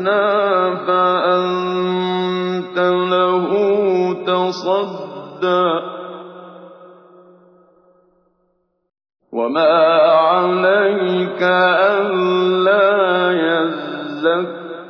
استغنى فأنت له تصدى. وما عليك ألا يزكى.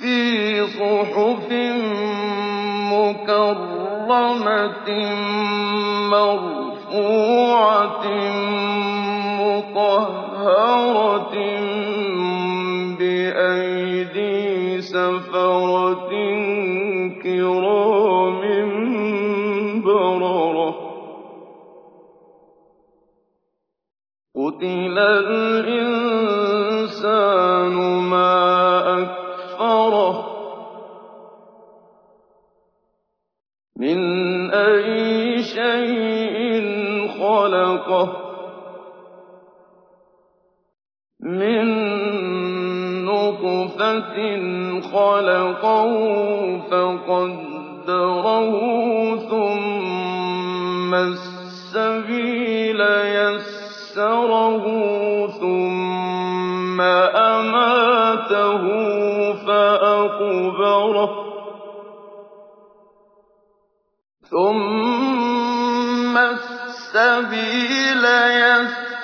في صحف مكرمة مرفوعة مطهرة بأيدي سفرة كرام بررة. قتل الإنسان ما أكفره. من أي شيء خلقه؟ من نطفة خلقه فقدره ثم السبيل يسره ثم أماته فأقبره ثم السبيل يسره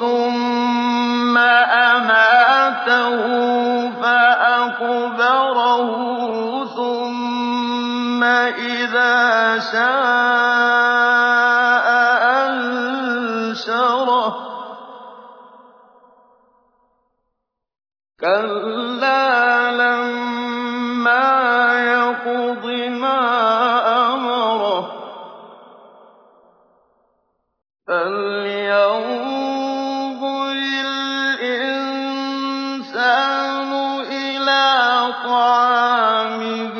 ثم أماته ثم إذا شاء أنشره. كلا لما يقض طعامه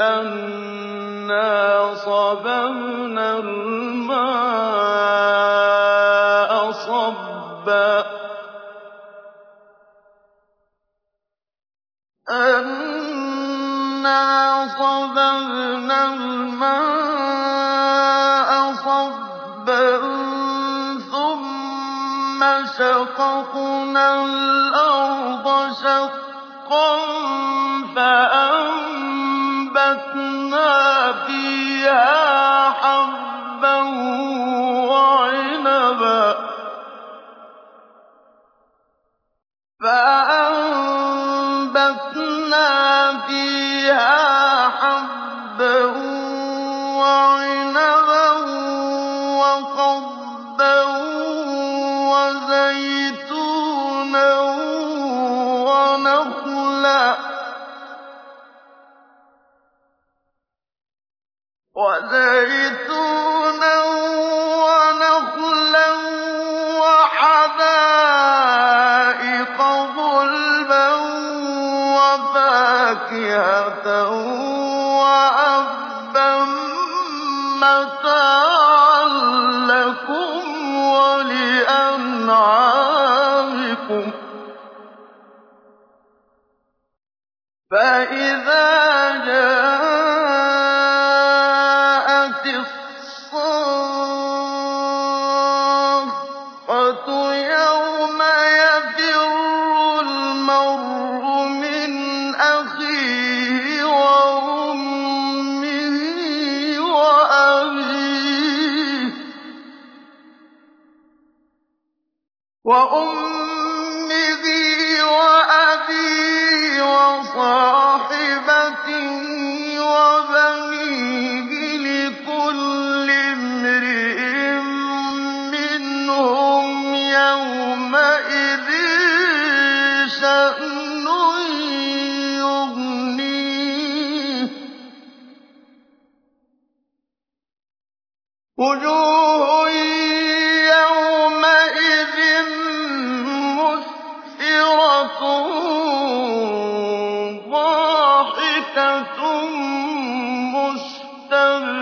أنا صببنا الماء صبا ثم شققنا الأرض شقا. فأنبتنا فيها وزيتونا ونخلا وحدائق وفاكهة وأبا لكم ولأنعامكم. فَإِذَا وَأَبِيهِ وَصَاحِبَتِهِ وَبَنِيهِ ۖ لِكُلِّ امْرِئٍ مِّنْهُمْ يَوْمَئِذٍ شَأْنٌ يُغْنِيهِ ۖ. ضَاحِكَةٌ مُّسْتَبْشِرَةٌ.